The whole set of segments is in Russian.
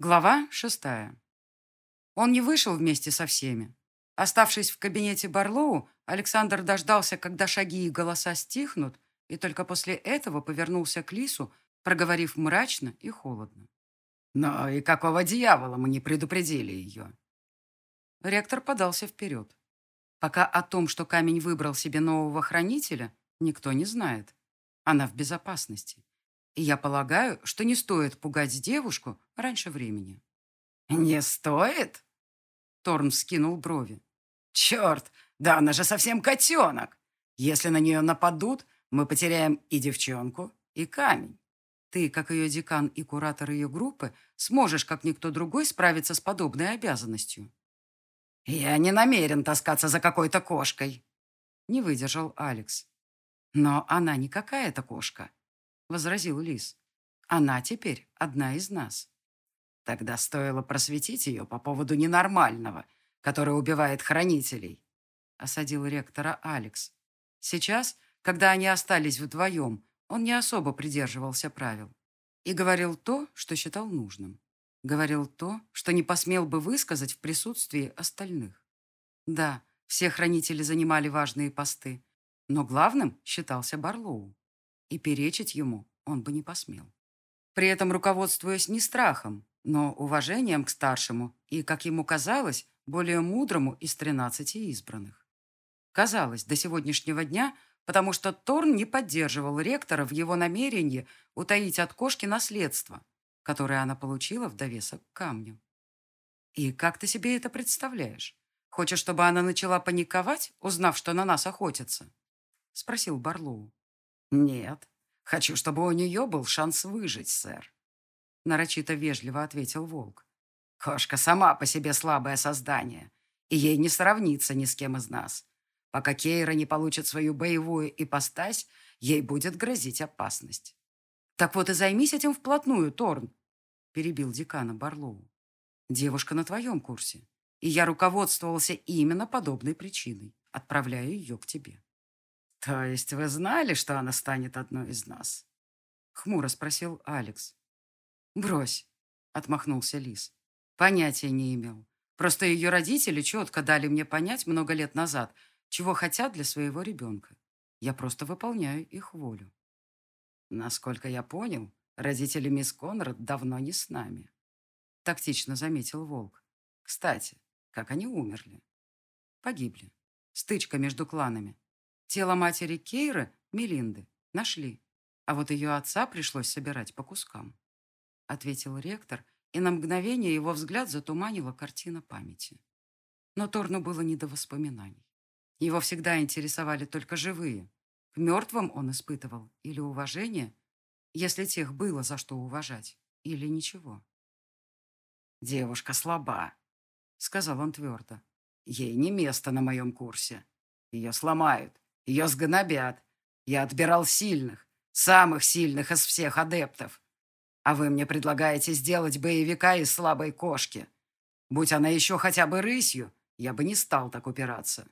Глава шестая. Он не вышел вместе со всеми. Оставшись в кабинете Барлоу, Александр дождался, когда шаги и голоса стихнут, и только после этого повернулся к Лису, проговорив мрачно и холодно. «Но и какого дьявола мы не предупредили ее?» Ректор подался вперед. Пока о том, что камень выбрал себе нового хранителя, никто не знает. Она в безопасности. И я полагаю, что не стоит пугать девушку раньше времени. «Не стоит?» Торн скинул брови. «Черт, да она же совсем котенок! Если на нее нападут, мы потеряем и девчонку, и камень. Ты, как ее декан и куратор ее группы, сможешь, как никто другой, справиться с подобной обязанностью». «Я не намерен таскаться за какой-то кошкой», — не выдержал Алекс. «Но она не какая-то кошка. — возразил Лис. «Она теперь одна из нас». Тогда стоило просветить ее по поводу ненормального, который убивает хранителей, — осадил ректора Алекс. Сейчас, когда они остались вдвоем, он не особо придерживался правил и говорил то, что считал нужным. Говорил то, что не посмел бы высказать в присутствии остальных. Да, все хранители занимали важные посты, но главным считался Барлоу и перечить ему он бы не посмел. При этом руководствуясь не страхом, но уважением к старшему и, как ему казалось, более мудрому из тринадцати избранных. Казалось, до сегодняшнего дня, потому что Торн не поддерживал ректора в его намерении утаить от кошки наследство, которое она получила в довесок к камню. «И как ты себе это представляешь? Хочешь, чтобы она начала паниковать, узнав, что на нас охотятся?» — спросил Барлоу. «Нет. Хочу, чтобы у нее был шанс выжить, сэр», — нарочито вежливо ответил волк. «Кошка сама по себе слабое создание, и ей не сравнится ни с кем из нас. Пока Кейра не получит свою боевую ипостась, ей будет грозить опасность». «Так вот и займись этим вплотную, Торн», — перебил декана Барлоу. «Девушка на твоем курсе, и я руководствовался именно подобной причиной, отправляя ее к тебе». «То есть вы знали, что она станет одной из нас?» Хмуро спросил Алекс. «Брось», — отмахнулся Лис. «Понятия не имел. Просто ее родители четко дали мне понять много лет назад, чего хотят для своего ребенка. Я просто выполняю их волю». «Насколько я понял, родители мисс Конрад давно не с нами», — тактично заметил Волк. «Кстати, как они умерли?» «Погибли. Стычка между кланами. Тело матери Кейры, Мелинды, нашли, а вот ее отца пришлось собирать по кускам. Ответил ректор, и на мгновение его взгляд затуманила картина памяти. Но Торну было не до воспоминаний. Его всегда интересовали только живые. К мертвым он испытывал или уважение, если тех было за что уважать, или ничего. «Девушка слаба», — сказал он твердо. «Ей не место на моем курсе. Ее сломают, ее сгнобят. Я отбирал сильных, самых сильных из всех адептов. А вы мне предлагаете сделать боевика из слабой кошки. Будь она еще хотя бы рысью, я бы не стал так упираться.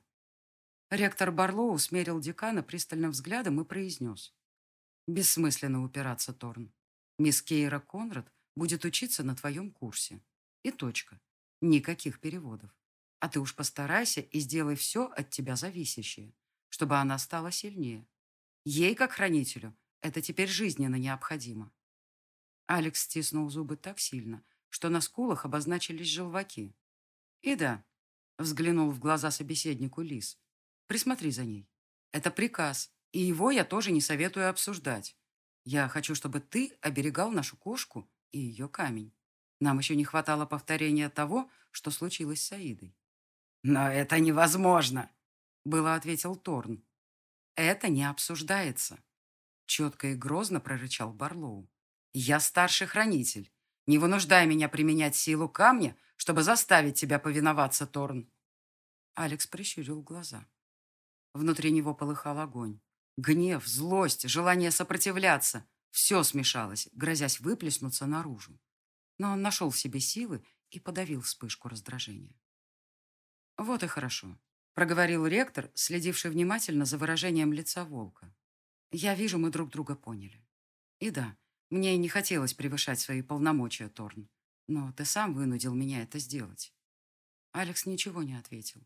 Ректор Барлоу смерил декана пристальным взглядом и произнес. «Бессмысленно упираться, Торн. Мисс Кейра Конрад будет учиться на твоем курсе. И точка. Никаких переводов. А ты уж постарайся и сделай все от тебя зависящее, чтобы она стала сильнее. Ей, как хранителю, это теперь жизненно необходимо. Алекс стиснул зубы так сильно, что на скулах обозначились желваки. И да, взглянул в глаза собеседнику Лис. Присмотри за ней. Это приказ, и его я тоже не советую обсуждать. Я хочу, чтобы ты оберегал нашу кошку и ее камень. Нам еще не хватало повторения того, что случилось с Аидой. «Но это невозможно!» было ответил Торн. «Это не обсуждается», — четко и грозно прорычал Барлоу. «Я старший хранитель. Не вынуждай меня применять силу камня, чтобы заставить тебя повиноваться, Торн». Алекс прищурил глаза. Внутри него полыхал огонь. Гнев, злость, желание сопротивляться — все смешалось, грозясь выплеснуться наружу. Но он нашел в себе силы и подавил вспышку раздражения. Вот и хорошо проговорил ректор, следивший внимательно за выражением лица волка. «Я вижу, мы друг друга поняли. И да, мне не хотелось превышать свои полномочия, Торн. Но ты сам вынудил меня это сделать. Алекс ничего не ответил.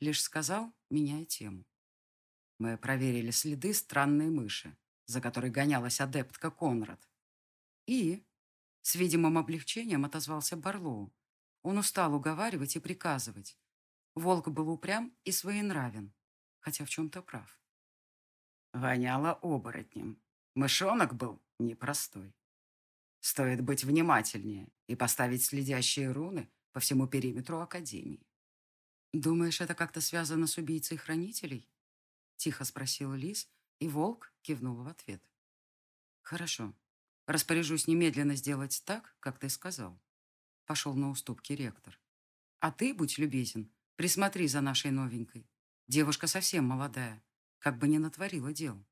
Лишь сказал, меняя тему. Мы проверили следы странной мыши, за которой гонялась адептка Конрад. И с видимым облегчением отозвался Барлоу. Он устал уговаривать и приказывать. Волк был упрям и своенравен, хотя в чем-то прав. Воняло оборотнем. Мышонок был непростой. Стоит быть внимательнее и поставить следящие руны по всему периметру Академии. «Думаешь, это как-то связано с убийцей хранителей?» Тихо спросил Лис, и волк кивнул в ответ. «Хорошо. Распоряжусь немедленно сделать так, как ты сказал. Пошел на уступки ректор. А ты, будь любезен, присмотри за нашей новенькой. Девушка совсем молодая, как бы не натворила дел.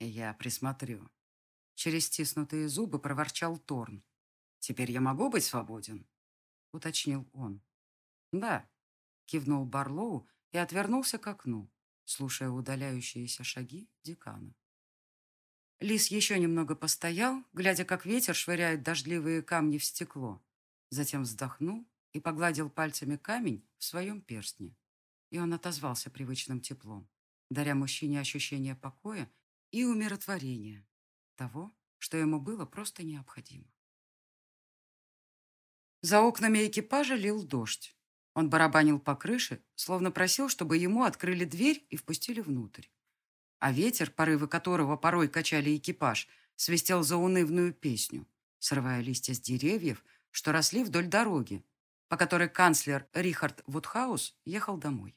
Я присмотрю. Через стиснутые зубы проворчал Торн. Теперь я могу быть свободен? Уточнил он. Да, кивнул Барлоу и отвернулся к окну, слушая удаляющиеся шаги декана. Лис еще немного постоял, глядя, как ветер швыряет дождливые камни в стекло. Затем вздохнул и погладил пальцами камень в своем перстне. И он отозвался привычным теплом, даря мужчине ощущение покоя и умиротворения, того, что ему было просто необходимо. За окнами экипажа лил дождь. Он барабанил по крыше, словно просил, чтобы ему открыли дверь и впустили внутрь а ветер, порывы которого порой качали экипаж, свистел заунывную песню, срывая листья с деревьев, что росли вдоль дороги, по которой канцлер Рихард Вудхаус ехал домой.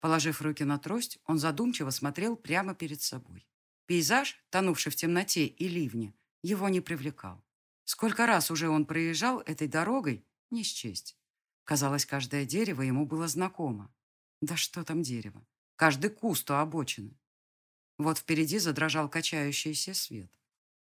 Положив руки на трость, он задумчиво смотрел прямо перед собой. Пейзаж, тонувший в темноте и ливне, его не привлекал. Сколько раз уже он проезжал этой дорогой, не счесть. Казалось, каждое дерево ему было знакомо. Да что там дерево? Каждый куст у обочины. Вот впереди задрожал качающийся свет.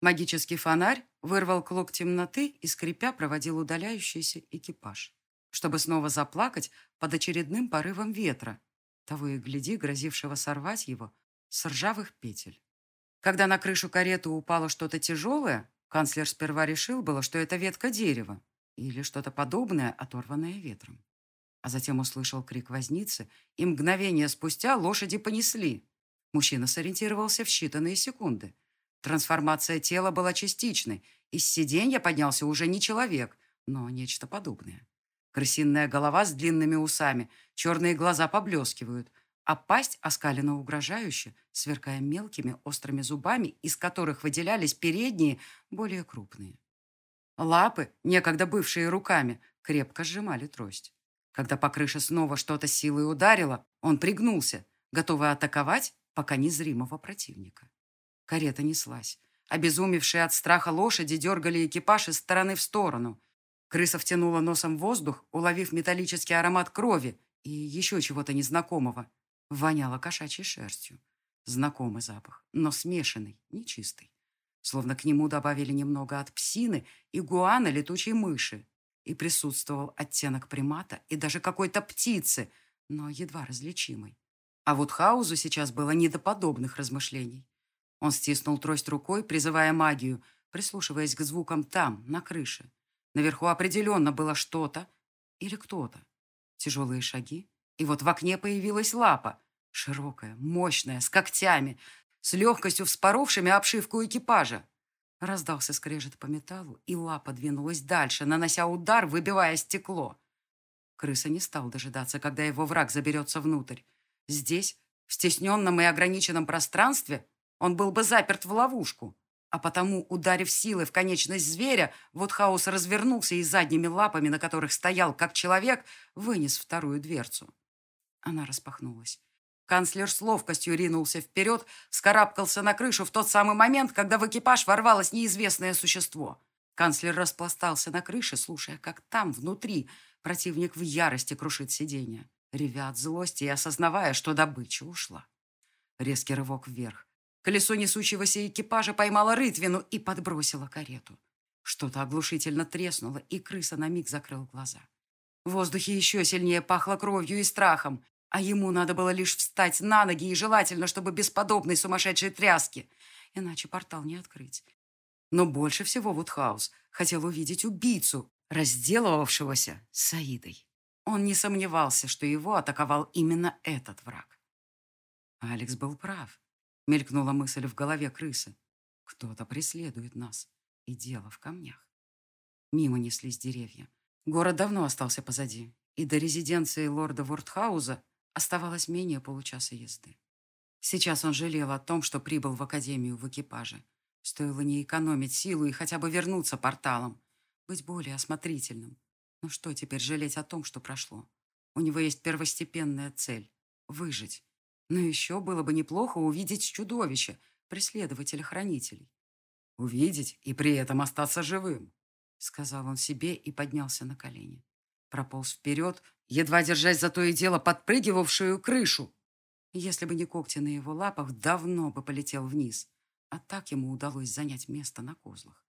Магический фонарь вырвал клок темноты и, скрипя, проводил удаляющийся экипаж, чтобы снова заплакать под очередным порывом ветра, того и гляди, грозившего сорвать его с ржавых петель. Когда на крышу кареты упало что-то тяжелое, канцлер сперва решил было, что это ветка дерева или что-то подобное, оторванное ветром. А затем услышал крик возницы, и мгновение спустя лошади понесли. Мужчина сориентировался в считанные секунды. Трансформация тела была частичной. Из сиденья поднялся уже не человек, но нечто подобное. Крысиная голова с длинными усами, черные глаза поблескивают, а пасть оскалена угрожающе, сверкая мелкими острыми зубами, из которых выделялись передние, более крупные. Лапы, некогда бывшие руками, крепко сжимали трость. Когда по крыше снова что-то силой ударило, он пригнулся, готовый атаковать пока незримого противника. Карета неслась. Обезумевшие от страха лошади дергали экипаж из стороны в сторону. Крыса втянула носом воздух, уловив металлический аромат крови и еще чего-то незнакомого. Воняла кошачьей шерстью. Знакомый запах, но смешанный, нечистый. Словно к нему добавили немного от псины, игуана, летучей мыши. И присутствовал оттенок примата и даже какой-то птицы, но едва различимый. А вот Хаузу сейчас было не до подобных размышлений. Он стиснул трость рукой, призывая магию, прислушиваясь к звукам там, на крыше. Наверху определенно было что-то или кто-то. Тяжелые шаги, и вот в окне появилась лапа, широкая, мощная, с когтями, с легкостью вспоровшими обшивку экипажа. Раздался скрежет по металлу, и лапа двинулась дальше, нанося удар, выбивая стекло. Крыса не стал дожидаться, когда его враг заберется внутрь. Здесь, в стесненном и ограниченном пространстве, он был бы заперт в ловушку. А потому, ударив силой в конечность зверя, Вудхаус развернулся и задними лапами, на которых стоял как человек, вынес вторую дверцу. Она распахнулась. Канцлер с ловкостью ринулся вперед, скарабкался на крышу в тот самый момент, когда в экипаж ворвалось неизвестное существо. Канцлер распластался на крыше, слушая, как там, внутри, противник в ярости крушит сиденье ревя от злости и осознавая, что добыча ушла. Резкий рывок вверх. Колесо несущегося экипажа поймало рытвину и подбросило карету. Что-то оглушительно треснуло, и крыса на миг закрыл глаза. В воздухе еще сильнее пахло кровью и страхом, а ему надо было лишь встать на ноги и желательно, чтобы без подобной сумасшедшей тряски, иначе портал не открыть. Но больше всего Вудхаус хотел увидеть убийцу, разделывавшегося с Саидой. Он не сомневался, что его атаковал именно этот враг. Алекс был прав. Мелькнула мысль в голове крысы. Кто-то преследует нас. И дело в камнях. Мимо неслись деревья. Город давно остался позади, и до резиденции лорда Вордхауза оставалось менее получаса езды. Сейчас он жалел о том, что прибыл в академию в экипаже. Стоило не экономить силу и хотя бы вернуться порталом, быть более осмотрительным. Но что теперь жалеть о том, что прошло? У него есть первостепенная цель — выжить. Но еще было бы неплохо увидеть чудовище, преследователя-хранителей. Увидеть и при этом остаться живым, сказал он себе и поднялся на колени. Прополз вперед, едва держась за то и дело подпрыгивавшую крышу. Если бы не когти на его лапах, давно бы полетел вниз. А так ему удалось занять место на козлах.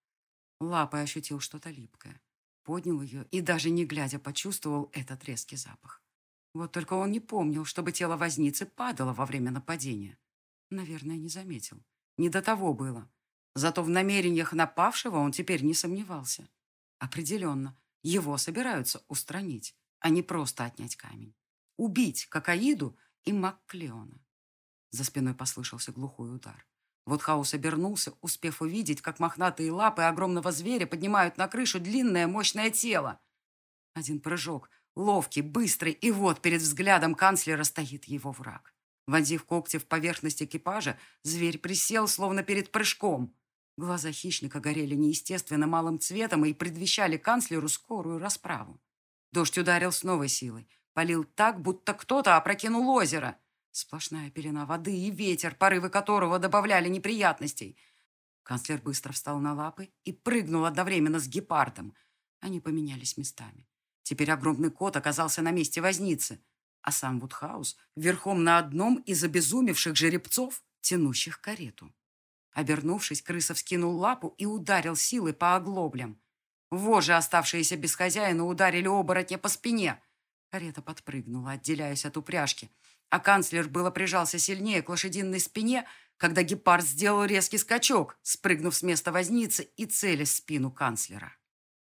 Лапой ощутил что-то липкое. Поднял ее и, даже не глядя, почувствовал этот резкий запах. Вот только он не помнил, чтобы тело возницы падало во время нападения. Наверное, не заметил. Не до того было. Зато в намерениях напавшего он теперь не сомневался. Определенно, его собираются устранить, а не просто отнять камень. Убить, как Аиду и Макклеона. За спиной послышался глухой удар. Вот Хаус обернулся, успев увидеть, как мохнатые лапы огромного зверя поднимают на крышу длинное мощное тело. Один прыжок, ловкий, быстрый, и вот перед взглядом канцлера стоит его враг. Вонзив когти в поверхность экипажа, зверь присел, словно перед прыжком. Глаза хищника горели неестественно малым цветом и предвещали канцлеру скорую расправу. Дождь ударил с новой силой. Полил так, будто кто-то опрокинул озеро. Сплошная пелена воды и ветер, порывы которого добавляли неприятностей. Канцлер быстро встал на лапы и прыгнул одновременно с гепардом. Они поменялись местами. Теперь огромный кот оказался на месте возницы, а сам Вудхаус верхом на одном из обезумевших жеребцов, тянущих карету. Обернувшись, крыса вскинул лапу и ударил силой по оглоблям. Вожи, оставшиеся без хозяина, ударили оборотня по спине. Карета подпрыгнула, отделяясь от упряжки – а канцлер было прижался сильнее к лошадиной спине, когда гепард сделал резкий скачок, спрыгнув с места возницы и целясь в спину канцлера.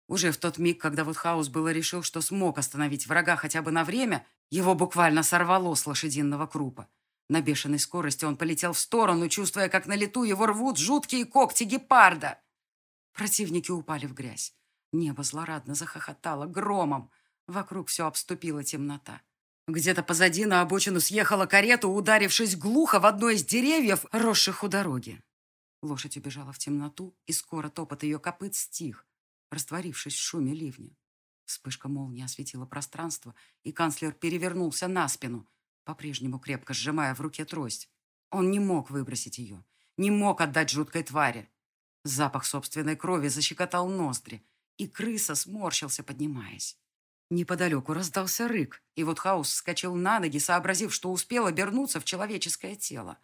Уже в тот миг, когда Вудхаус было решил, что смог остановить врага хотя бы на время, его буквально сорвало с лошадиного крупа. На бешеной скорости он полетел в сторону, чувствуя, как на лету его рвут жуткие когти гепарда. Противники упали в грязь. Небо злорадно захохотало громом. Вокруг все обступила темнота. Где-то позади на обочину съехала карета, ударившись глухо в одно из деревьев, росших у дороги. Лошадь убежала в темноту, и скоро топот ее копыт стих, растворившись в шуме ливня. Вспышка молнии осветила пространство, и канцлер перевернулся на спину, по-прежнему крепко сжимая в руке трость. Он не мог выбросить ее, не мог отдать жуткой твари. Запах собственной крови защекотал ноздри, и крыса сморщился, поднимаясь. Неподалеку раздался рык, и вот Хаус вскочил на ноги, сообразив, что успел обернуться в человеческое тело.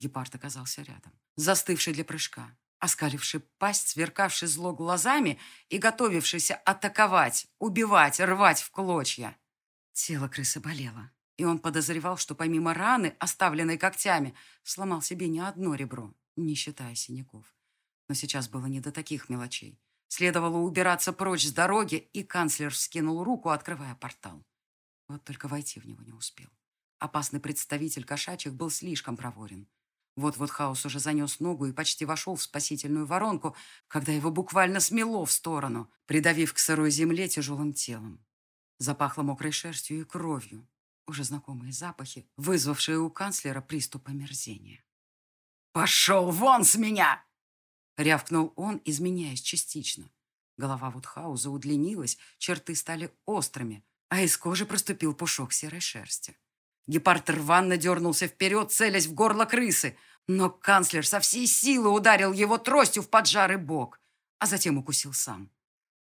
Гепард оказался рядом, застывший для прыжка, оскаливший пасть, сверкавший зло глазами и готовившийся атаковать, убивать, рвать в клочья. Тело крысы болело, и он подозревал, что помимо раны, оставленной когтями, сломал себе не одно ребро, не считая синяков. Но сейчас было не до таких мелочей. Следовало убираться прочь с дороги, и канцлер вскинул руку, открывая портал. Вот только войти в него не успел. Опасный представитель кошачьих был слишком проворен. Вот-вот хаос уже занес ногу и почти вошел в спасительную воронку, когда его буквально смело в сторону, придавив к сырой земле тяжелым телом. Запахло мокрой шерстью и кровью. Уже знакомые запахи, вызвавшие у канцлера приступ омерзения. «Пошел вон с меня!» Рявкнул он, изменяясь частично. Голова Вудхауза удлинилась, черты стали острыми, а из кожи проступил пушок серой шерсти. Гепард рванно дернулся вперед, целясь в горло крысы, но канцлер со всей силы ударил его тростью в поджарый бок, а затем укусил сам.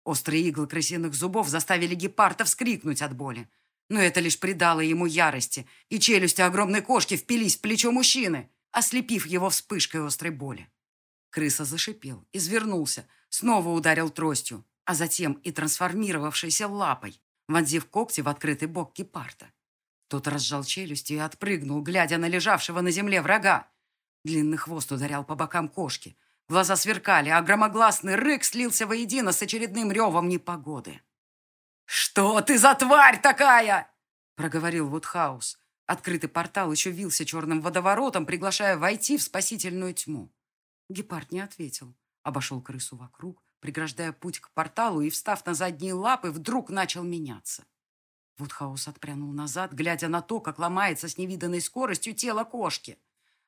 Острые иглы крысиных зубов заставили гепарда вскрикнуть от боли. Но это лишь придало ему ярости, и челюсти огромной кошки впились в плечо мужчины, ослепив его вспышкой острой боли. Крыса зашипел, извернулся, снова ударил тростью, а затем и трансформировавшейся лапой, вонзив когти в открытый бок гепарда. Тот разжал челюсти и отпрыгнул, глядя на лежавшего на земле врага. Длинный хвост ударял по бокам кошки. Глаза сверкали, а громогласный рык слился воедино с очередным ревом непогоды. «Что ты за тварь такая?» — проговорил Вудхаус. Открытый портал еще вился черным водоворотом, приглашая войти в спасительную тьму. Гепард не ответил. Обошел крысу вокруг, преграждая путь к порталу и, встав на задние лапы, вдруг начал меняться. Вудхаус отпрянул назад, глядя на то, как ломается с невиданной скоростью тело кошки.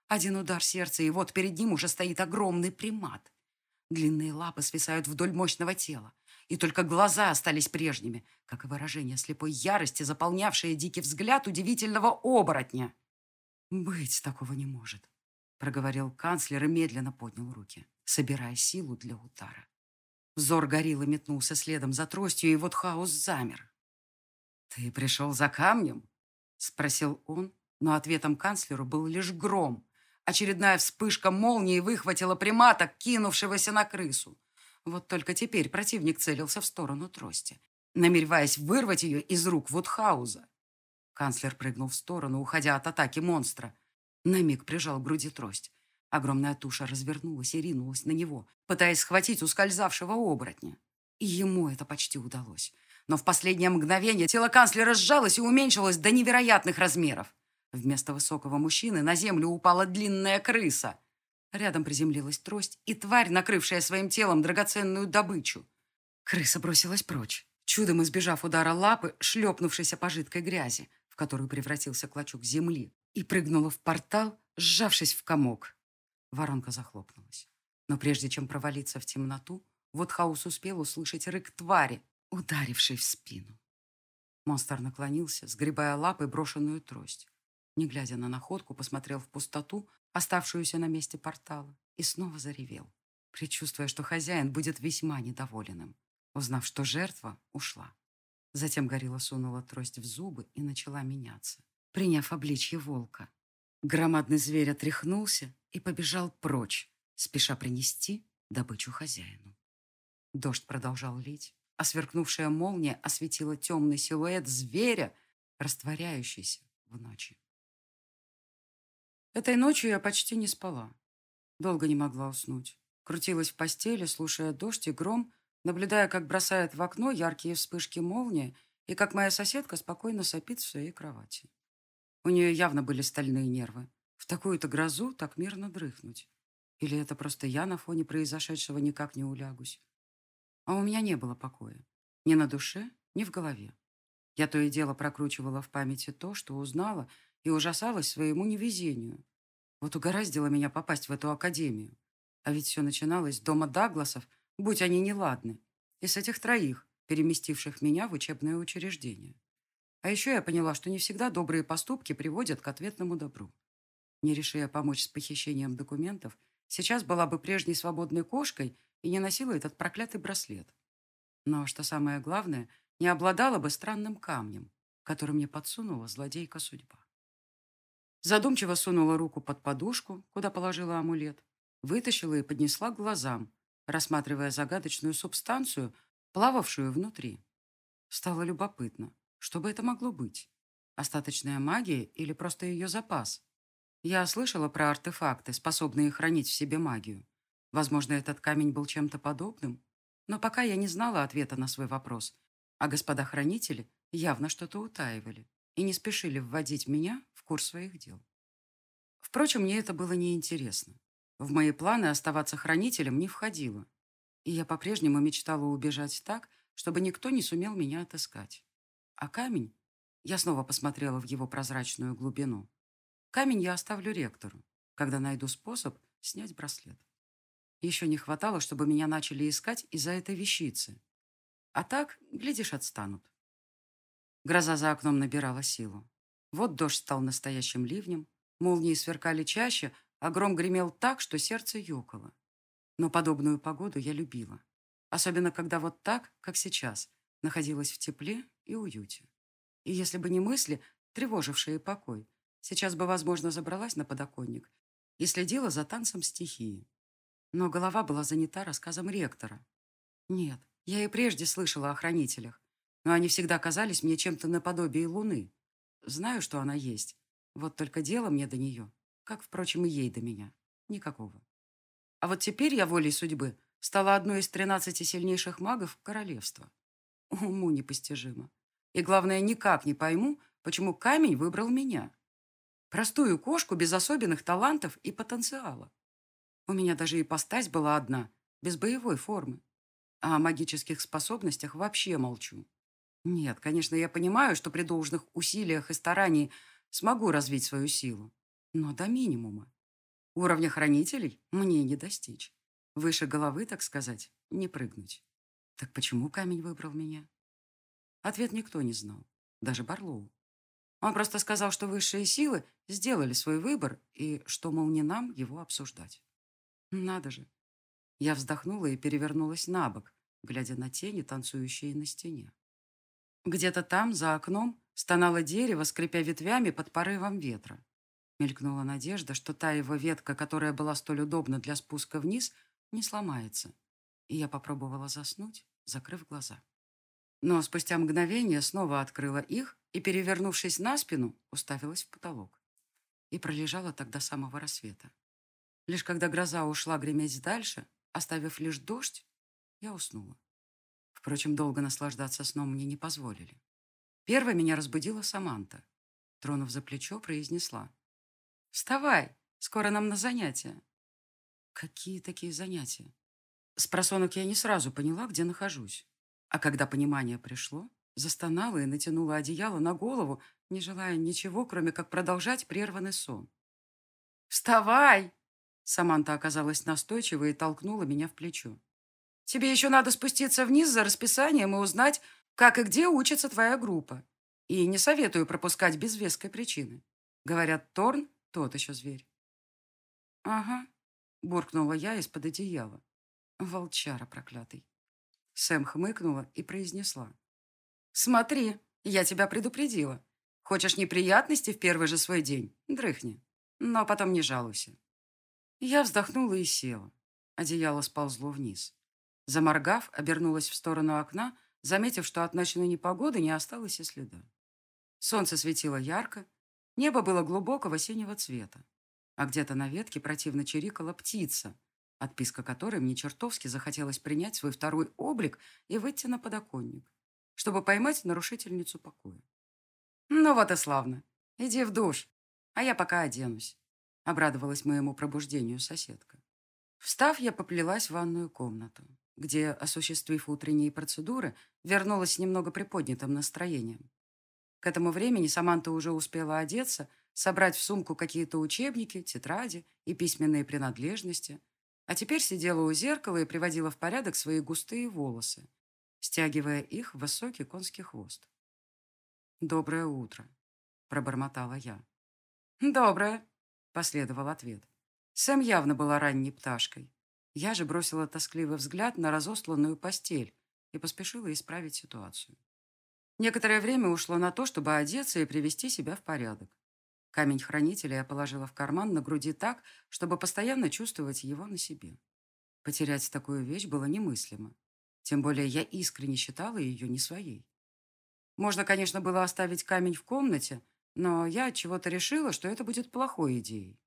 Один удар сердца, и вот перед ним уже стоит огромный примат. Длинные лапы свисают вдоль мощного тела, и только глаза остались прежними, как и выражение слепой ярости, заполнявшее дикий взгляд удивительного оборотня. «Быть такого не может», — проговорил канцлер и медленно поднял руки, собирая силу для удара. Взор гориллы метнулся следом за тростью, и вот хаос замер. «Ты пришел за камнем?» — спросил он, но ответом канцлеру был лишь гром. Очередная вспышка молнии выхватила примата, кинувшегося на крысу. Вот только теперь противник целился в сторону трости, намереваясь вырвать ее из рук Вудхауза. Канцлер прыгнул в сторону, уходя от атаки монстра. На миг прижал к груди трость. Огромная туша развернулась и ринулась на него, пытаясь схватить ускользавшего оборотня. И ему это почти удалось. Но в последнее мгновение тело канцлера сжалось и уменьшилось до невероятных размеров. Вместо высокого мужчины на землю упала длинная крыса. Рядом приземлилась трость и тварь, накрывшая своим телом драгоценную добычу. Крыса бросилась прочь, чудом избежав удара лапы, шлепнувшейся по жидкой грязи, в которую превратился клочок земли, и прыгнула в портал, сжавшись в комок. Воронка захлопнулась. Но прежде чем провалиться в темноту, Вудхаус успел услышать рык твари, ударивший в спину. Монстр наклонился, сгребая лапой брошенную трость. Не глядя на находку, посмотрел в пустоту, оставшуюся на месте портала, и снова заревел, предчувствуя, что хозяин будет весьма недоволенным, узнав, что жертва ушла. Затем горилла сунула трость в зубы и начала меняться, приняв обличье волка. Громадный зверь отряхнулся и побежал прочь, спеша принести добычу хозяину. Дождь продолжал лить, а сверкнувшая молния осветила темный силуэт зверя, растворяющийся в ночи. Этой ночью я почти не спала. Долго не могла уснуть. Крутилась в постели, слушая дождь и гром, наблюдая, как бросает в окно яркие вспышки молнии и как моя соседка спокойно сопит в своей кровати. У нее явно были стальные нервы. В такую-то грозу так мирно дрыхнуть. Или это просто я на фоне произошедшего никак не улягусь. А у меня не было покоя. Ни на душе, ни в голове. Я то и дело прокручивала в памяти то, что узнала, и ужасалась своему невезению. Вот угораздило меня попасть в эту академию. А ведь все начиналось с дома Дагласов, будь они неладны, и с этих троих, переместивших меня в учебное учреждение. А еще я поняла, что не всегда добрые поступки приводят к ответному добру. Не решая помочь с похищением документов, сейчас была бы прежней свободной кошкой и не носила этот проклятый браслет. Но, что самое главное, не обладала бы странным камнем, который мне подсунула злодейка судьба. Задумчиво сунула руку под подушку, куда положила амулет, вытащила и поднесла к глазам, рассматривая загадочную субстанцию, плававшую внутри. Стало любопытно, что бы это могло быть? Остаточная магия или просто ее запас? Я слышала про артефакты, способные хранить в себе магию. Возможно, этот камень был чем-то подобным. Но пока я не знала ответа на свой вопрос, а господа хранители явно что-то утаивали и не спешили вводить меня в курс своих дел. Впрочем, мне это было неинтересно. В мои планы оставаться хранителем не входило, и я по-прежнему мечтала убежать так, чтобы никто не сумел меня отыскать. А камень? Я снова посмотрела в его прозрачную глубину. Камень я оставлю ректору, когда найду способ снять браслет. Еще не хватало, чтобы меня начали искать из-за этой вещицы. А так, глядишь, отстанут. Гроза за окном набирала силу. Вот дождь стал настоящим ливнем, молнии сверкали чаще, а гром гремел так, что сердце ёкало. Но подобную погоду я любила. Особенно, когда вот так, как сейчас, находилась в тепле и уюте. И если бы не мысли, тревожившие покой, сейчас бы, возможно, забралась на подоконник и следила за танцем стихии. Но голова была занята рассказом ректора. Нет, я и прежде слышала о хранителях, но они всегда казались мне чем-то наподобие луны. Знаю, что она есть. Вот только дело мне до нее, как, впрочем, и ей до меня. Никакого. А вот теперь я волей судьбы стала одной из тринадцати сильнейших магов королевства. Уму непостижимо. И главное, никак не пойму, почему камень выбрал меня. Простую кошку без особенных талантов и потенциала. У меня даже ипостась была одна, без боевой формы. А о магических способностях вообще молчу. Нет, конечно, я понимаю, что при должных усилиях и старании смогу развить свою силу. Но до минимума. Уровня хранителей мне не достичь. Выше головы, так сказать, не прыгнуть. Так почему камень выбрал меня? Ответ никто не знал, даже Барлоу. Он просто сказал, что высшие силы сделали свой выбор и что, мол, не нам его обсуждать. Надо же. Я вздохнула и перевернулась на бок, глядя на тени, танцующие на стене. Где-то там, за окном, стонало дерево, скрипя ветвями под порывом ветра. Мелькнула надежда, что та его ветка, которая была столь удобна для спуска вниз, не сломается. И я попробовала заснуть, закрыв глаза. Но спустя мгновение снова открыла их и, перевернувшись на спину, уставилась в потолок. И пролежала так до самого рассвета. Лишь когда гроза ушла греметь дальше, оставив лишь дождь, я уснула. Впрочем, долго наслаждаться сном мне не позволили. Первой меня разбудила Саманта. Тронув за плечо, произнесла. «Вставай! Скоро нам на занятия!» Какие такие занятия? С просонок я не сразу поняла, где нахожусь. А когда понимание пришло, Застонала и натянула одеяло на голову, не желая ничего, кроме как продолжать прерванный сон. «Вставай!» Саманта оказалась настойчивой и толкнула меня в плечо. «Тебе еще надо спуститься вниз за расписанием и узнать, как и где учится твоя группа. И не советую пропускать без веской причины. Говорят, Торн — тот еще зверь». «Ага», — буркнула я из-под одеяла. Волчара проклятый. Сэм хмыкнула и произнесла. «Смотри, я тебя предупредила. Хочешь неприятности в первый же свой день? Дрыхни. Но потом не жалуйся». Я вздохнула и села. Одеяло сползло вниз. Заморгав, обернулась в сторону окна, заметив, что от ночной непогоды не осталось и следа. Солнце светило ярко, небо было глубокого синего цвета, а где-то на ветке противно чирикала птица, от писка которой мне чертовски захотелось принять свой второй облик и выйти на подоконник чтобы поймать нарушительницу покоя. «Ну вот и славно. Иди в душ, а я пока оденусь», — обрадовалась моему пробуждению соседка. Встав, я поплелась в ванную комнату, где, осуществив утренние процедуры, вернулась немного приподнятым настроением. К этому времени Саманта уже успела одеться, собрать в сумку какие-то учебники, тетради и письменные принадлежности, а теперь сидела у зеркала и приводила в порядок свои густые волосы, стягивая их в высокий конский хвост. «Доброе утро», — пробормотала я. «Доброе», — последовал ответ. Сэм явно была ранней пташкой. Я же бросила тоскливый взгляд на разосланную постель и поспешила исправить ситуацию. Некоторое время ушло на то, чтобы одеться и привести себя в порядок. Камень хранителя я положила в карман на груди так, чтобы постоянно чувствовать его на себе. Потерять такую вещь было немыслимо. Тем более я искренне считала ее не своей. Можно, конечно, было оставить камень в комнате, но я от чего-то решила, что это будет плохой идеей.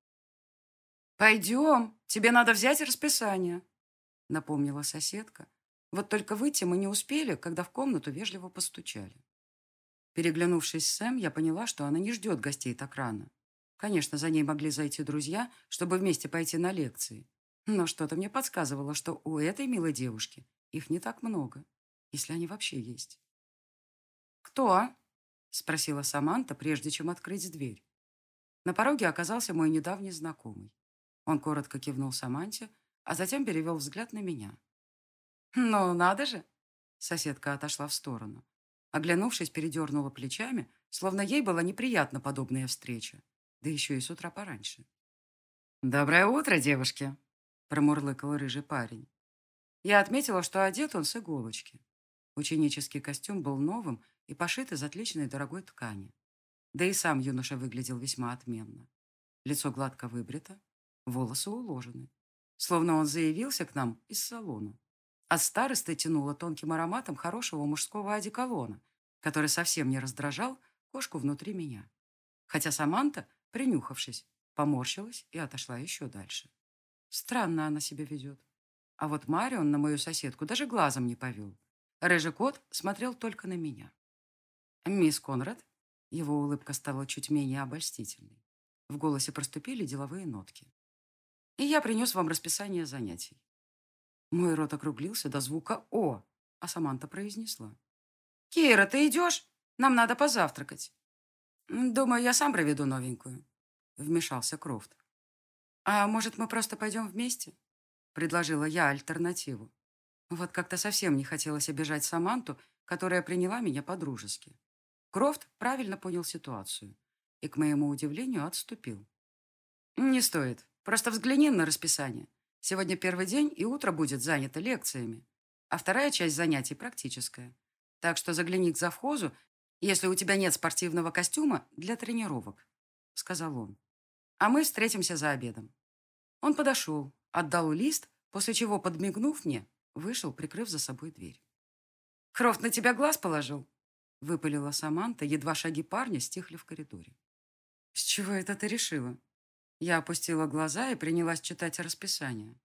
«Пойдем, тебе надо взять расписание», — напомнила соседка. Вот только выйти мы не успели, когда в комнату вежливо постучали. Переглянувшись с Сэм, я поняла, что она не ждет гостей так рано. Конечно, за ней могли зайти друзья, чтобы вместе пойти на лекции. Но что-то мне подсказывало, что у этой милой девушки их не так много, если они вообще есть. «Кто?» — спросила Саманта, прежде чем открыть дверь. На пороге оказался мой недавний знакомый. Он коротко кивнул Саманте, а затем перевел взгляд на меня. «Ну, надо же!» Соседка отошла в сторону. Оглянувшись, передернула плечами, словно ей была неприятна подобная встреча, да еще и с утра пораньше. «Доброе утро, девушки!» промурлыкал рыжий парень. Я отметила, что одет он с иголочки. Ученический костюм был новым и пошит из отличной дорогой ткани. Да и сам юноша выглядел весьма отменно. Лицо гладко выбрито, волосы уложены. Словно он заявился к нам из салона. От старосты тянуло тонким ароматом хорошего мужского одеколона, который совсем не раздражал кошку внутри меня. Хотя Саманта, принюхавшись, поморщилась и отошла еще дальше. Странно она себя ведет. А вот Марион на мою соседку даже глазом не повел. Рыжий кот смотрел только на меня. «Мисс Конрад?» Его улыбка стала чуть менее обольстительной. В голосе проступили деловые нотки. «И я принес вам расписание занятий». Мой рот округлился до звука «О», а Саманта произнесла. «Кейра, ты идешь? Нам надо позавтракать». «Думаю, я сам проведу новенькую», — вмешался Крофт. «А может, мы просто пойдем вместе?» — предложила я альтернативу. Вот как-то совсем не хотелось обижать Саманту, которая приняла меня по-дружески. Крофт правильно понял ситуацию и, к моему удивлению, отступил. «Не стоит. Просто взгляни на расписание. Сегодня первый день, и утро будет занято лекциями, а вторая часть занятий практическая. Так что загляни к завхозу, если у тебя нет спортивного костюма для тренировок», — сказал он. «А мы встретимся за обедом». Он подошел, отдал лист, после чего, подмигнув мне, вышел, прикрыв за собой дверь. «Крофт на тебя глаз положил?» — выпалила Саманта, едва шаги парня стихли в коридоре. «С чего это ты решила?» Я опустила глаза и принялась читать расписание.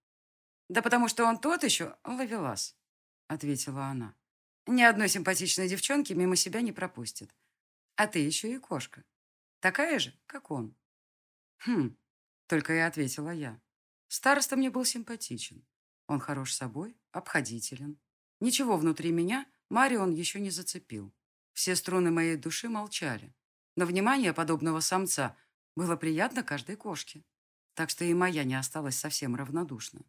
«Да потому что он тот еще ловелас», — ответила она. «Ни одной симпатичной девчонки мимо себя не пропустит. А ты еще и кошка. Такая же, как он». «Хм», — только и ответила я. Староста мне был симпатичен. Он хорош собой, обходителен. Ничего внутри меня Марион еще не зацепил. Все струны моей души молчали. Но внимание подобного самца было приятно каждой кошке. Так что и моя не осталась совсем равнодушна.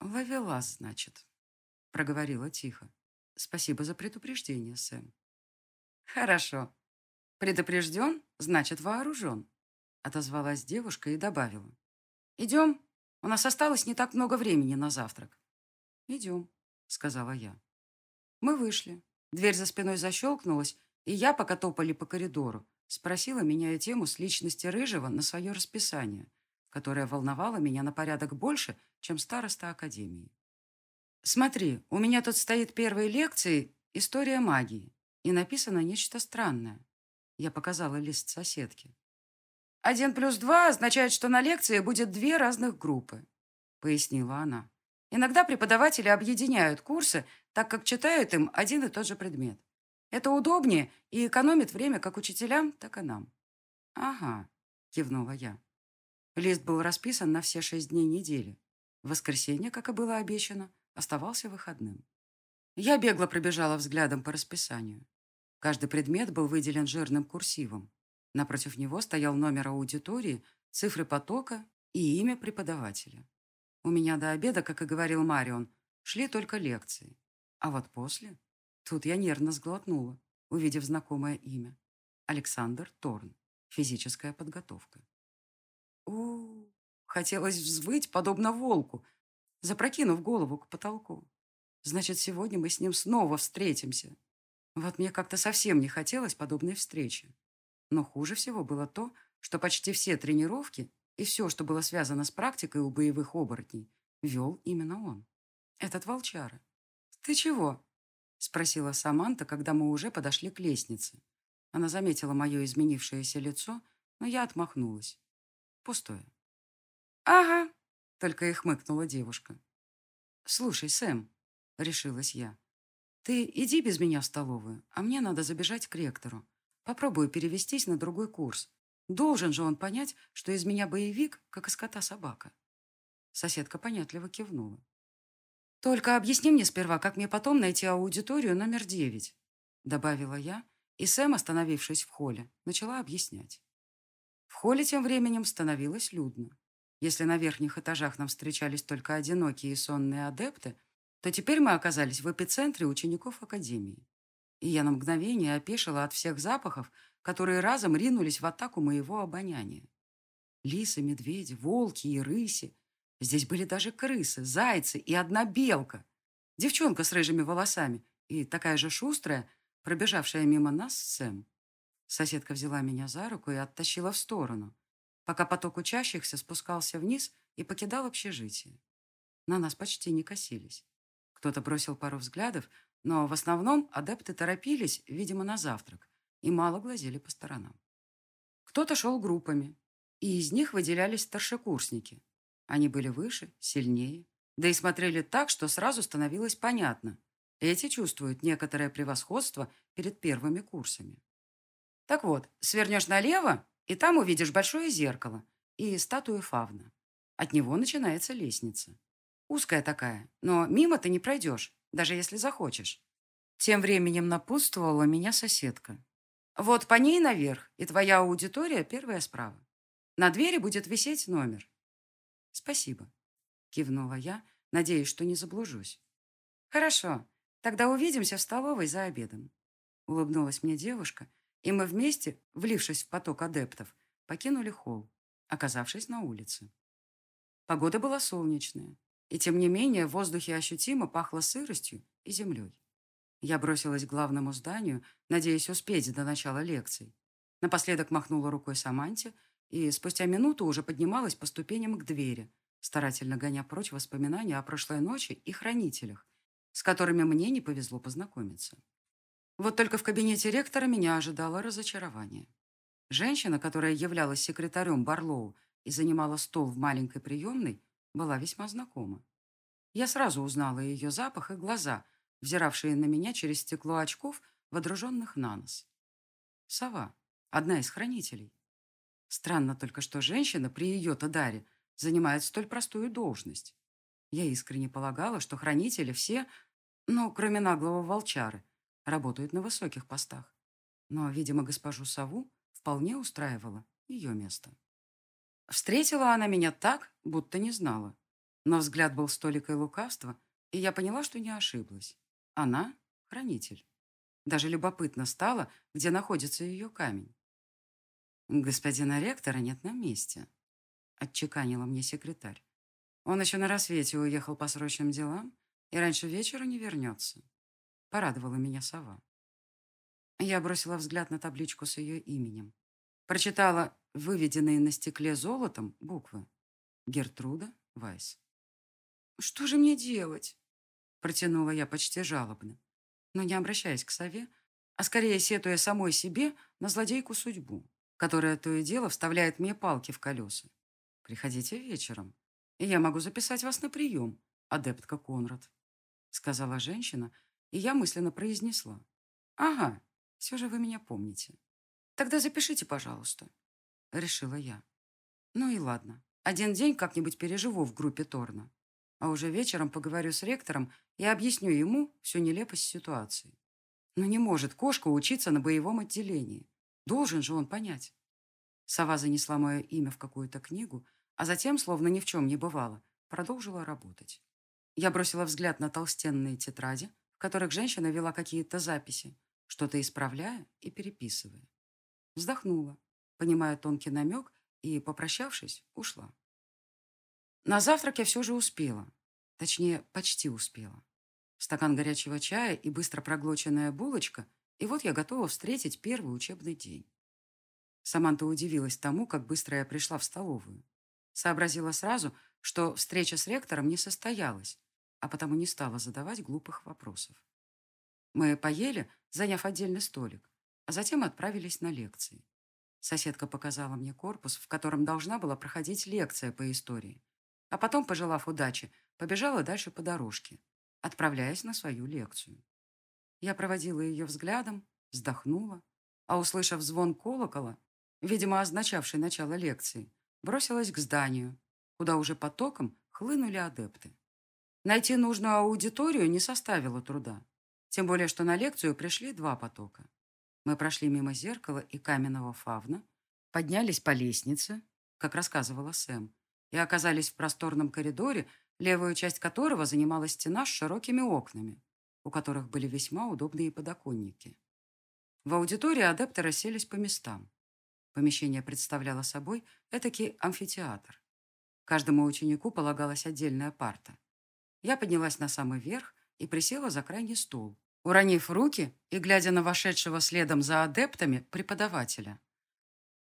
«Ловелас, значит», — проговорила тихо. «Спасибо за предупреждение, Сэм». «Хорошо. Предупрежден, значит вооружен», — отозвалась девушка и добавила. «Идем. У нас осталось не так много времени на завтрак». «Идем», — сказала я. Мы вышли. Дверь за спиной защелкнулась, и я, пока топали по коридору, спросила, меняя тему с личности Рыжего на свое расписание, которое волновало меня на порядок больше, чем староста Академии. «Смотри, у меня тут стоит первые лекции «История магии», и написано нечто странное. Я показала лист соседки. «Один плюс два означает, что на лекции будет две разных группы», — пояснила она. «Иногда преподаватели объединяют курсы, так как читают им один и тот же предмет. Это удобнее и экономит время как учителям, так и нам». «Ага», — кивнула я. Лист был расписан на все шесть дней недели. воскресенье, как и было обещано, оставался выходным. Я бегло пробежала взглядом по расписанию. Каждый предмет был выделен жирным курсивом. Напротив него стоял номер аудитории, цифры потока и имя преподавателя. У меня до обеда, как и говорил Марион, шли только лекции. А вот после... Тут я нервно сглотнула, увидев знакомое имя. Александр Торн. Физическая подготовка. У, хотелось взвыть, подобно волку, запрокинув голову к потолку. Значит, сегодня мы с ним снова встретимся. Вот мне как-то совсем не хотелось подобной встречи. Но хуже всего было то, что почти все тренировки и все, что было связано с практикой у боевых оборотней, вел именно он. Этот волчара. «Ты чего?» — спросила Саманта, когда мы уже подошли к лестнице. Она заметила мое изменившееся лицо, но я отмахнулась. Пустое. «Ага», — только и хмыкнула девушка. «Слушай, Сэм», — решилась я, — «ты иди без меня в столовую, а мне надо забежать к ректору. Попробую перевестись на другой курс. Должен же он понять, что из меня боевик, как из кота собака. Соседка понятливо кивнула. «Только объясни мне сперва, как мне потом найти аудиторию номер девять», добавила я, и Сэм, остановившись в холле, начала объяснять. В холле тем временем становилось людно. Если на верхних этажах нам встречались только одинокие и сонные адепты, то теперь мы оказались в эпицентре учеников Академии и я на мгновение опешила от всех запахов, которые разом ринулись в атаку моего обоняния. Лисы, медведи, волки и рыси. Здесь были даже крысы, зайцы и одна белка. Девчонка с рыжими волосами и такая же шустрая, пробежавшая мимо нас Сэм. Соседка взяла меня за руку и оттащила в сторону, пока поток учащихся спускался вниз и покидал общежитие. На нас почти не косились. Кто-то бросил пару взглядов, но в основном адепты торопились, видимо, на завтрак, и мало глазели по сторонам. Кто-то шел группами, и из них выделялись старшекурсники. Они были выше, сильнее, да и смотрели так, что сразу становилось понятно. Эти чувствуют некоторое превосходство перед первыми курсами. Так вот, свернешь налево, и там увидишь большое зеркало и статую фавна. От него начинается лестница. Узкая такая, но мимо ты не пройдешь, даже если захочешь. Тем временем напутствовала меня соседка. Вот по ней наверх, и твоя аудитория первая справа. На двери будет висеть номер. Спасибо, кивнула я, надеясь, что не заблужусь. Хорошо, тогда увидимся в столовой за обедом. Улыбнулась мне девушка, и мы вместе, влившись в поток адептов, покинули холл, оказавшись на улице. Погода была солнечная, и тем не менее в воздухе ощутимо пахло сыростью и землей. Я бросилась к главному зданию, надеясь успеть до начала лекций. Напоследок махнула рукой Саманте и спустя минуту уже поднималась по ступеням к двери, старательно гоня прочь воспоминания о прошлой ночи и хранителях, с которыми мне не повезло познакомиться. Вот только в кабинете ректора меня ожидало разочарование. Женщина, которая являлась секретарем Барлоу и занимала стол в маленькой приемной, была весьма знакома. Я сразу узнала ее запах и глаза, взиравшие на меня через стекло очков, водруженных на нос. Сова, одна из хранителей. Странно только, что женщина при ее-то даре занимает столь простую должность. Я искренне полагала, что хранители все, ну, кроме наглого волчары, работают на высоких постах. Но, видимо, госпожу Сову вполне устраивало ее место. Встретила она меня так, будто не знала. Но взгляд был столикой лукавства, и я поняла, что не ошиблась. Она — хранитель. Даже любопытно стало, где находится ее камень. «Господина ректора нет на месте», — отчеканила мне секретарь. «Он еще на рассвете уехал по срочным делам и раньше вечера не вернется», — порадовала меня сова. Я бросила взгляд на табличку с ее именем. Прочитала выведенные на стекле золотом буквы. Гертруда Вайс. «Что же мне делать?» Протянула я почти жалобно, но не обращаясь к сове, а скорее сетуя самой себе на злодейку судьбу, которая то и дело вставляет мне палки в колеса. «Приходите вечером, и я могу записать вас на прием, адептка Конрад», сказала женщина, и я мысленно произнесла. «Ага, все же вы меня помните. Тогда запишите, пожалуйста», решила я. «Ну и ладно, один день как-нибудь переживу в группе Торна. А уже вечером поговорю с ректором и объясню ему всю нелепость ситуации. Но не может кошка учиться на боевом отделении. Должен же он понять. Сова занесла мое имя в какую-то книгу, а затем, словно ни в чем не бывало, продолжила работать. Я бросила взгляд на толстенные тетради, в которых женщина вела какие-то записи, что-то исправляя и переписывая. Вздохнула, понимая тонкий намек, и, попрощавшись, ушла. На завтрак я все же успела. Точнее, почти успела. Стакан горячего чая и быстро проглоченная булочка, и вот я готова встретить первый учебный день. Саманта удивилась тому, как быстро я пришла в столовую. Сообразила сразу, что встреча с ректором не состоялась, а потому не стала задавать глупых вопросов. Мы поели, заняв отдельный столик, а затем отправились на лекции. Соседка показала мне корпус, в котором должна была проходить лекция по истории, а потом, пожелав удачи, побежала дальше по дорожке, отправляясь на свою лекцию. Я проводила ее взглядом, вздохнула, а, услышав звон колокола, видимо, означавший начало лекции, бросилась к зданию, куда уже потоком хлынули адепты. Найти нужную аудиторию не составило труда, тем более, что на лекцию пришли два потока. Мы прошли мимо зеркала и каменного фавна, поднялись по лестнице, как рассказывала Сэм, и оказались в просторном коридоре, левую часть которого занимала стена с широкими окнами, у которых были весьма удобные подоконники. В аудитории адепты расселись по местам. Помещение представляло собой этакий амфитеатр. Каждому ученику полагалась отдельная парта. Я поднялась на самый верх и присела за крайний стол, уронив руки и глядя на вошедшего следом за адептами преподавателя.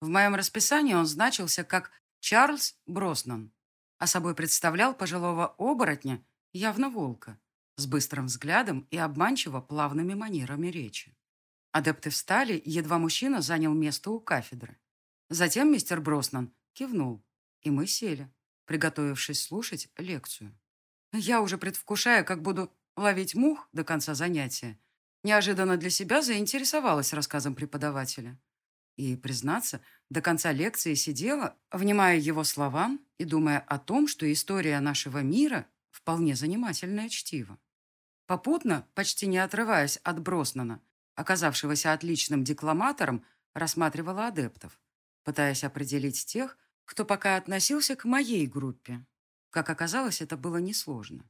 В моем расписании он значился как Чарльз Броснан, а собой представлял пожилого оборотня, явно волка, с быстрым взглядом и обманчиво плавными манерами речи. Адепты встали, едва мужчина занял место у кафедры. Затем мистер Броснан кивнул, и мы сели, приготовившись слушать лекцию. Я уже предвкушая, как буду ловить мух до конца занятия, неожиданно для себя заинтересовалась рассказом преподавателя. И, признаться, до конца лекции сидела, внимая его словам и думая о том, что история нашего мира – вполне занимательное чтиво. Попутно, почти не отрываясь от Броснана, оказавшегося отличным декламатором, рассматривала адептов, пытаясь определить тех, кто пока относился к моей группе. Как оказалось, это было несложно.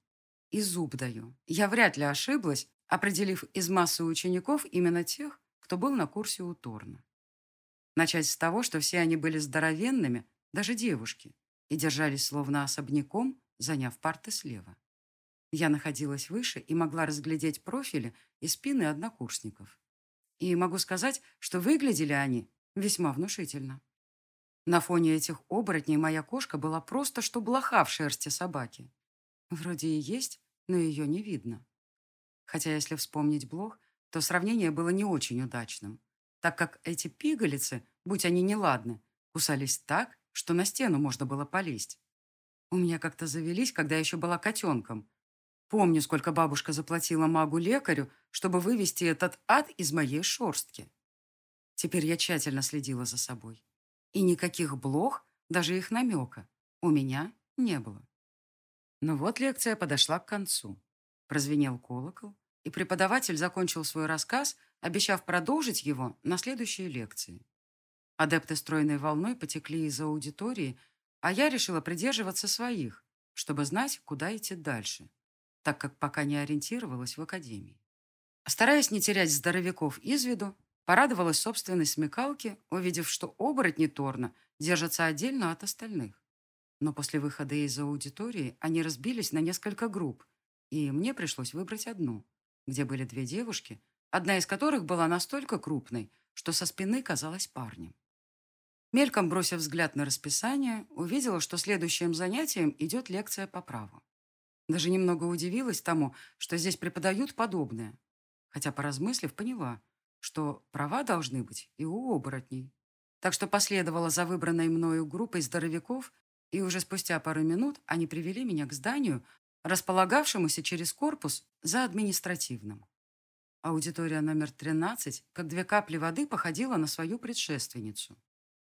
И зуб даю. Я вряд ли ошиблась, определив из массы учеников именно тех, кто был на курсе у Торна. Начать с того, что все они были здоровенными, даже девушки, и держались словно особняком, заняв парты слева. Я находилась выше и могла разглядеть профили и спины однокурсников. И могу сказать, что выглядели они весьма внушительно. На фоне этих оборотней моя кошка была просто что блоха в шерсти собаки. Вроде и есть, но ее не видно. Хотя, если вспомнить блох, то сравнение было не очень удачным, так как эти пигалицы, будь они неладны, кусались так, что на стену можно было полезть. У меня как-то завелись, когда еще была котенком. Помню, сколько бабушка заплатила магу-лекарю, чтобы вывести этот ад из моей шорстки. Теперь я тщательно следила за собой. И никаких блох, даже их намека, у меня не было. Но вот лекция подошла к концу. Прозвенел колокол, и преподаватель закончил свой рассказ, обещав продолжить его на следующей лекции. Адепты стройной волной потекли из аудитории, а я решила придерживаться своих, чтобы знать, куда идти дальше, так как пока не ориентировалась в академии. Стараясь не терять здоровяков из виду, Порадовалась собственной смекалке, увидев, что оборотни Торна держатся отдельно от остальных. Но после выхода из аудитории они разбились на несколько групп, и мне пришлось выбрать одну, где были две девушки, одна из которых была настолько крупной, что со спины казалась парнем. Мельком бросив взгляд на расписание, увидела, что следующим занятием идет лекция по праву. Даже немного удивилась тому, что здесь преподают подобное. Хотя, поразмыслив, поняла, что права должны быть и у оборотней. Так что последовала за выбранной мною группой здоровяков, и уже спустя пару минут они привели меня к зданию, располагавшемуся через корпус за административным. Аудитория номер 13, как две капли воды, походила на свою предшественницу.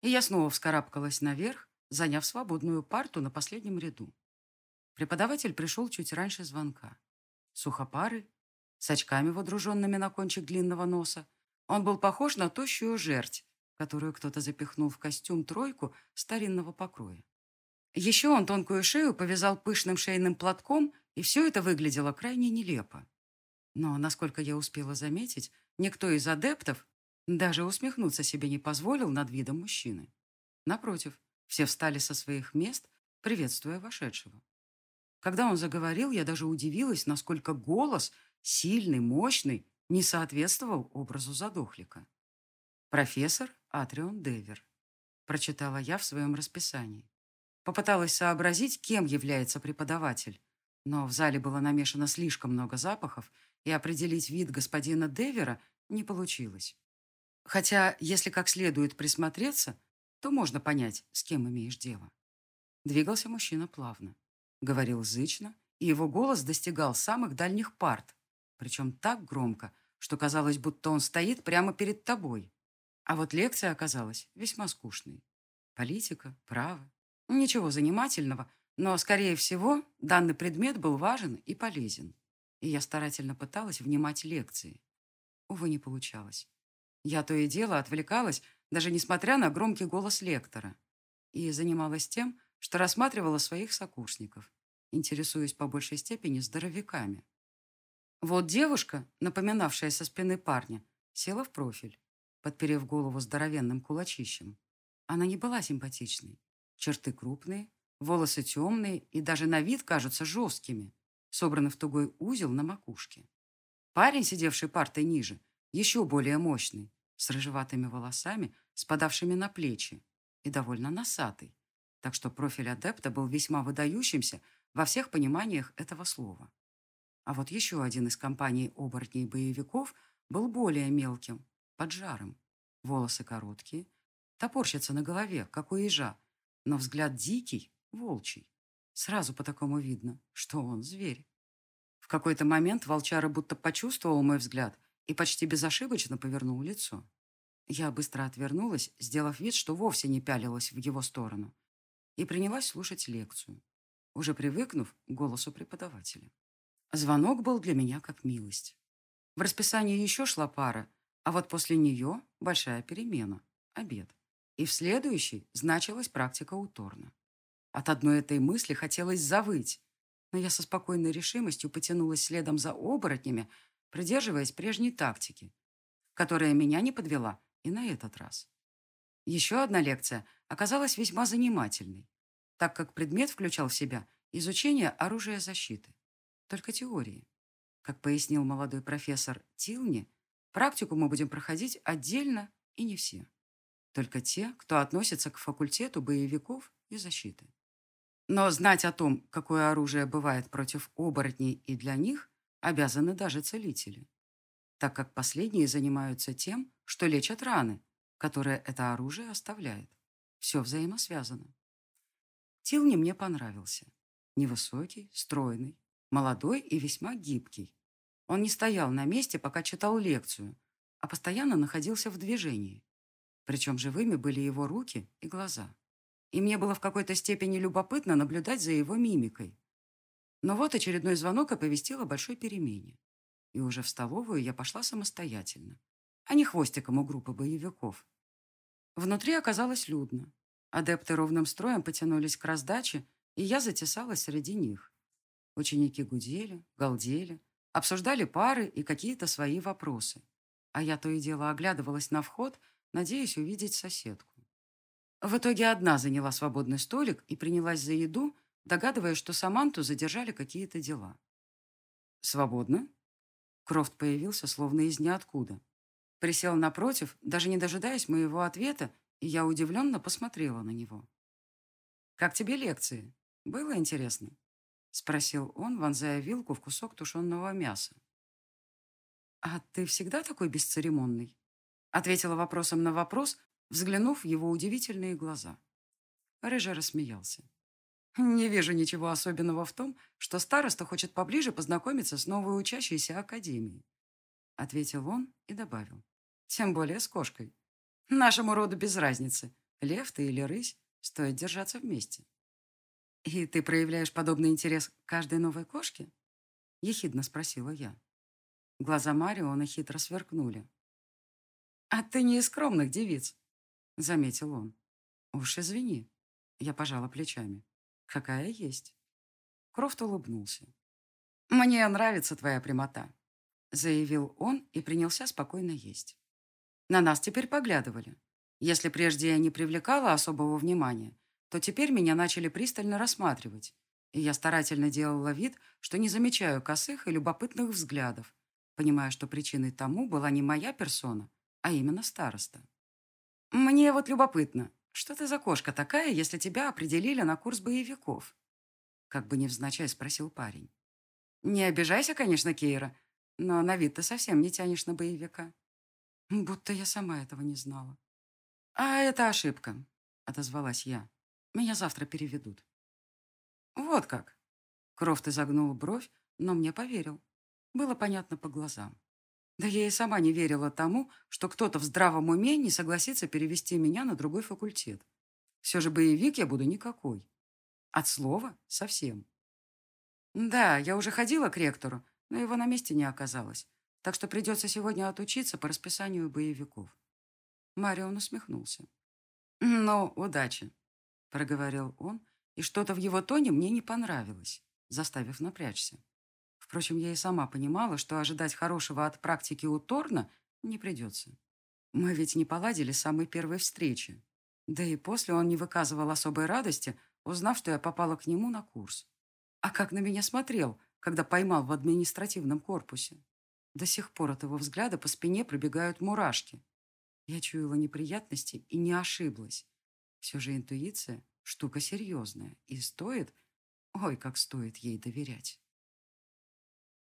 И я снова вскарабкалась наверх, заняв свободную парту на последнем ряду. Преподаватель пришел чуть раньше звонка. Сухопарый, с очками, водруженными на кончик длинного носа. Он был похож на тощую жерть, которую кто-то запихнул в костюм тройку старинного покроя. Еще он тонкую шею повязал пышным шейным платком, и все это выглядело крайне нелепо. Но, насколько я успела заметить, никто из адептов даже усмехнуться себе не позволил над видом мужчины. Напротив, все встали со своих мест, приветствуя вошедшего. Когда он заговорил, я даже удивилась, насколько голос сильный, мощный, не соответствовал образу задохлика. «Профессор Атрион Девер», – прочитала я в своем расписании. Попыталась сообразить, кем является преподаватель, но в зале было намешано слишком много запахов, и определить вид господина Девера не получилось. Хотя, если как следует присмотреться, то можно понять, с кем имеешь дело. Двигался мужчина плавно, говорил зычно, и его голос достигал самых дальних парт, причем так громко, что казалось, будто он стоит прямо перед тобой. А вот лекция оказалась весьма скучной. Политика, право. Ничего занимательного, но, скорее всего, данный предмет был важен и полезен. И я старательно пыталась внимать лекции. Увы, не получалось. Я то и дело отвлекалась, даже несмотря на громкий голос лектора, и занималась тем, что рассматривала своих сокурсников, интересуясь по большей степени здоровяками. Вот девушка, напоминавшая со спины парня, села в профиль, подперев голову здоровенным кулачищем. Она не была симпатичной. Черты крупные, волосы темные и даже на вид кажутся жесткими, собраны в тугой узел на макушке. Парень, сидевший партой ниже, еще более мощный, с рыжеватыми волосами, спадавшими на плечи, и довольно носатый, так что профиль адепта был весьма выдающимся во всех пониманиях этого слова. А вот еще один из компаний оборотней-боевиков был более мелким, поджарым. Волосы короткие, топорщатся на голове, как у ежа, но взгляд дикий, волчий. Сразу по такому видно, что он зверь. В какой-то момент волчара будто почувствовал мой взгляд и почти безошибочно повернул лицо. Я быстро отвернулась, сделав вид, что вовсе не пялилась в его сторону, и принялась слушать лекцию, уже привыкнув к голосу преподавателя. Звонок был для меня как милость. В расписании еще шла пара, а вот после нее большая перемена – обед. И в следующей значилась практика у Торна. От одной этой мысли хотелось завыть, но я со спокойной решимостью потянулась следом за оборотнями, придерживаясь прежней тактики, которая меня не подвела и на этот раз. Еще одна лекция оказалась весьма занимательной, так как предмет включал в себя изучение оружия защиты. Только теории. Как пояснил молодой профессор Тилни, практику мы будем проходить отдельно и не все. Только те, кто относится к факультету боевиков и защиты. Но знать о том, какое оружие бывает против оборотней и для них, обязаны даже целители, так как последние занимаются тем, что лечат раны, которые это оружие оставляет. Все взаимосвязано. Тилни мне понравился. Невысокий, стройный, молодой и весьма гибкий. Он не стоял на месте, пока читал лекцию, а постоянно находился в движении. Причем живыми были его руки и глаза. И мне было в какой-то степени любопытно наблюдать за его мимикой. Но вот очередной звонок оповестил о большой перемене. И уже в столовую я пошла самостоятельно, а не хвостиком у группы боевиков. Внутри оказалось людно. Адепты ровным строем потянулись к раздаче, и я затесалась среди них. Ученики гудели, галдели, обсуждали пары и какие-то свои вопросы. А я то и дело оглядывалась на вход, надеясь увидеть соседку. В итоге одна заняла свободный столик и принялась за еду, догадываясь, что Саманту задержали какие-то дела. «Свободно?» Крофт появился словно из ниоткуда. Присел напротив, даже не дожидаясь моего ответа, и я удивленно посмотрела на него. «Как тебе лекции? Было интересно?» Спросил он, вонзая вилку в кусок тушеного мяса. «А ты всегда такой бесцеремонный?» Ответила вопросом на вопрос, взглянув в его удивительные глаза. Рыжа рассмеялся. «Не вижу ничего особенного в том, что староста хочет поближе познакомиться с новой учащейся академией», ответил он и добавил. «Тем более с кошкой. Нашему роду без разницы, лев ты или рысь, стоит держаться вместе». «И ты проявляешь подобный интерес каждой новой кошке?» — ехидно спросила я. Глаза Мариона хитро сверкнули. «А ты не из скромных девиц», — заметил он. «Уж извини». Я пожала плечами. «Какая есть». Крофт улыбнулся. «Мне нравится твоя прямота», — заявил он и принялся спокойно есть. На нас теперь поглядывали. Если прежде я не привлекала особого внимания, то теперь меня начали пристально рассматривать, и я старательно делала вид, что не замечаю косых и любопытных взглядов, понимая, что причиной тому была не моя персона, а именно староста. «Мне вот любопытно, что ты за кошка такая, если тебя определили на курс боевиков?» Как бы невзначай спросил парень. «Не обижайся, конечно, Кейра, но на вид ты совсем не тянешь на боевика». Будто я сама этого не знала. «А это ошибка», — отозвалась я. Меня завтра переведут». «Вот как?» Крофт изогнул бровь, но мне поверил. Было понятно по глазам. Да я и сама не верила тому, что кто-то в здравом уме не согласится перевести меня на другой факультет. Все же боевик я буду никакой. От слова совсем. Да, я уже ходила к ректору, но его на месте не оказалось, так что придется сегодня отучиться по расписанию боевиков. Марион усмехнулся. Ну, удачи проговорил он, и что-то в его тоне мне не понравилось, заставив напрячься. Впрочем, я и сама понимала, что ожидать хорошего от практики у Торна не придется. Мы ведь не поладили с самой первой встречи. Да и после он не выказывал особой радости, узнав, что я попала к нему на курс. А как на меня смотрел, когда поймал в административном корпусе. До сих пор от его взгляда по спине пробегают мурашки. Я чуяла неприятности и не ошиблась. Все же интуиция – штука серьезная и стоит, ой, как стоит ей доверять.